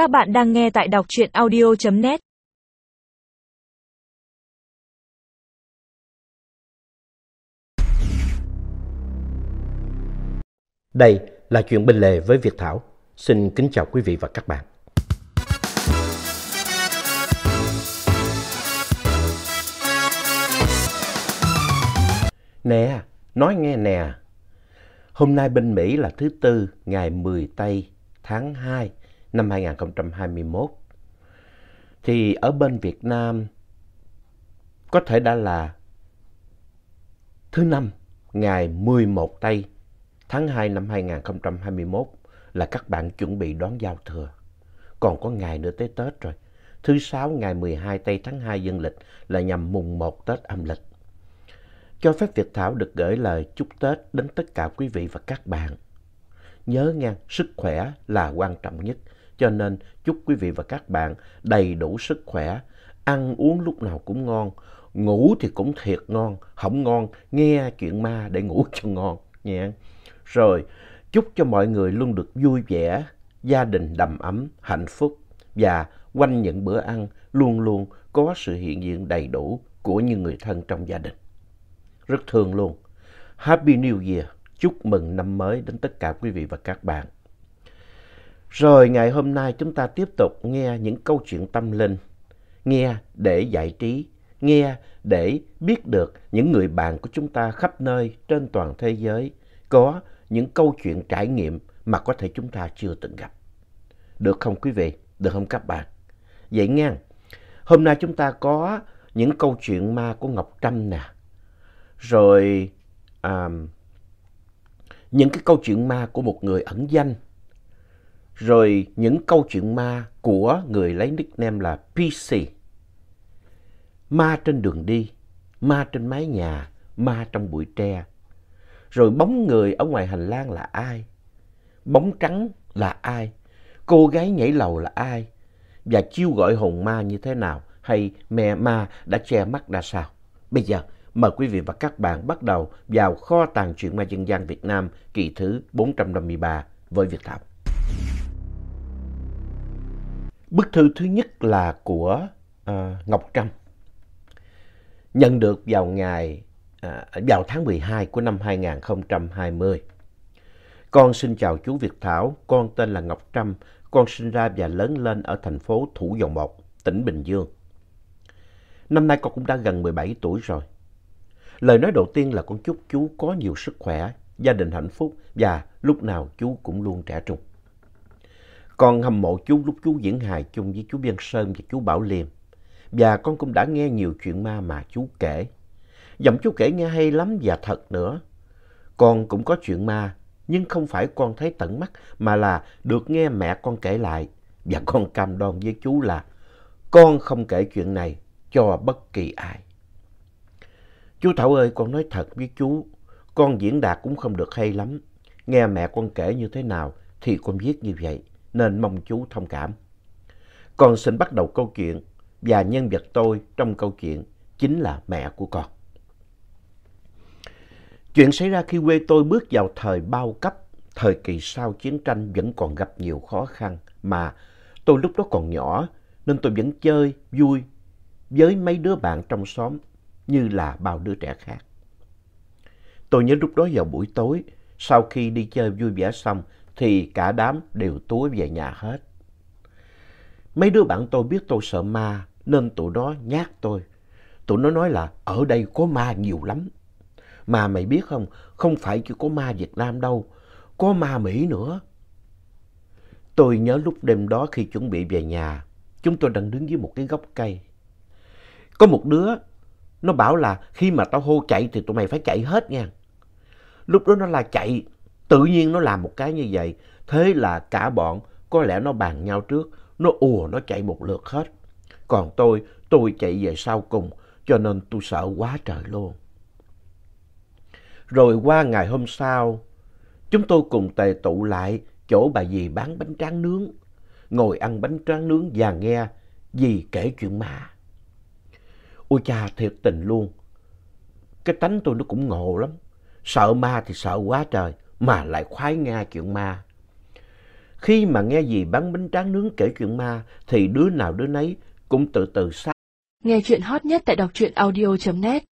Các bạn đang nghe tại đọc truyện audio.net Đây là chuyện bên lề với Việt Thảo. Xin kính chào quý vị và các bạn. Nè, nói nghe nè. Hôm nay bên Mỹ là thứ Tư, ngày 10 Tây tháng 2 năm 2021. Thì ở bên Việt Nam có thể đã là thứ Năm, ngày 11 Tây tháng 2 năm 2021 là các bạn chuẩn bị đón giao thừa. Còn có ngày nữa tới Tết rồi. Thứ Sáu ngày 12 Tây tháng 2 dương lịch là nhằm mùng 1 Tết âm lịch. Cho phép Việt Thảo được gửi lời chúc Tết đến tất cả quý vị và các bạn. Nhớ nha, sức khỏe là quan trọng nhất. Cho nên chúc quý vị và các bạn đầy đủ sức khỏe, ăn uống lúc nào cũng ngon, ngủ thì cũng thiệt ngon, không ngon, nghe chuyện ma để ngủ cho ngon nha. Rồi, chúc cho mọi người luôn được vui vẻ, gia đình đầm ấm, hạnh phúc và quanh những bữa ăn luôn luôn có sự hiện diện đầy đủ của những người thân trong gia đình. Rất thương luôn. Happy New Year! Chúc mừng năm mới đến tất cả quý vị và các bạn. Rồi ngày hôm nay chúng ta tiếp tục nghe những câu chuyện tâm linh, nghe để giải trí, nghe để biết được những người bạn của chúng ta khắp nơi trên toàn thế giới có những câu chuyện trải nghiệm mà có thể chúng ta chưa từng gặp. Được không quý vị? Được không các bạn? Vậy nghe, hôm nay chúng ta có những câu chuyện ma của Ngọc Trâm nè, rồi à, những cái câu chuyện ma của một người ẩn danh, rồi những câu chuyện ma của người lấy nickname là PC. Ma trên đường đi, ma trên mái nhà, ma trong bụi tre. Rồi bóng người ở ngoài hành lang là ai? Bóng trắng là ai? Cô gái nhảy lầu là ai? Và chiêu gọi hồn ma như thế nào? Hay mẹ ma đã che mắt ra sao? Bây giờ, mời quý vị và các bạn bắt đầu vào kho tàng truyện ma dân gian Việt Nam kỳ thứ 453 với Việt Thảo. Bức thư thứ nhất là của à, Ngọc Trâm. Nhận được vào ngày à, vào tháng 12 của năm 2020. Con xin chào chú Việt Thảo, con tên là Ngọc Trâm, con sinh ra và lớn lên ở thành phố Thủ Dầu Một, tỉnh Bình Dương. Năm nay con cũng đã gần 17 tuổi rồi. Lời nói đầu tiên là con chúc chú có nhiều sức khỏe, gia đình hạnh phúc và lúc nào chú cũng luôn trẻ trung. Con hâm mộ chú lúc chú diễn hài chung với chú Biên Sơn và chú Bảo Liêm. Và con cũng đã nghe nhiều chuyện ma mà chú kể. Giọng chú kể nghe hay lắm và thật nữa. Con cũng có chuyện ma, nhưng không phải con thấy tận mắt mà là được nghe mẹ con kể lại. Và con cam đoan với chú là con không kể chuyện này cho bất kỳ ai. Chú Thảo ơi, con nói thật với chú, con diễn đạt cũng không được hay lắm. Nghe mẹ con kể như thế nào thì con viết như vậy, nên mong chú thông cảm. Con xin bắt đầu câu chuyện và nhân vật tôi trong câu chuyện chính là mẹ của con. Chuyện xảy ra khi quê tôi bước vào thời bao cấp, thời kỳ sau chiến tranh vẫn còn gặp nhiều khó khăn mà tôi lúc đó còn nhỏ nên tôi vẫn chơi vui với mấy đứa bạn trong xóm như là bao đứa trẻ khác. Tôi nhớ lúc đó vào buổi tối, sau khi đi chơi vui vẻ xong thì cả đám đều túi về nhà hết. Mấy đứa bạn tôi biết tôi sợ ma nên tụi nó nhát tôi. Tụi nó nói là ở đây có ma nhiều lắm. Mà mày biết không, không phải chỉ có ma Việt Nam đâu, có ma Mỹ nữa. Tôi nhớ lúc đêm đó khi chuẩn bị về nhà, chúng tôi đang đứng dưới một cái gốc cây. Có một đứa, nó bảo là khi mà tao hô chạy thì tụi mày phải chạy hết nha. Lúc đó nó là chạy, tự nhiên nó làm một cái như vậy. Thế là cả bọn, có lẽ nó bàn nhau trước, nó ùa nó chạy một lượt hết. Còn tôi, tôi chạy về sau cùng, cho nên tôi sợ quá trời luôn. Rồi qua ngày hôm sau, chúng tôi cùng tề tụ lại chỗ bà dì bán bánh tráng nướng. Ngồi ăn bánh tráng nướng và nghe dì kể chuyện ma. Ôi cha thiệt tình luôn. Cái tánh tôi nó cũng ngộ lắm. Sợ ma thì sợ quá trời, mà lại khoái nghe chuyện ma. Khi mà nghe gì bán bánh tráng nướng kể chuyện ma, thì đứa nào đứa nấy cũng từ từ sát. Nghe chuyện hot nhất tại đọc truyện audio.net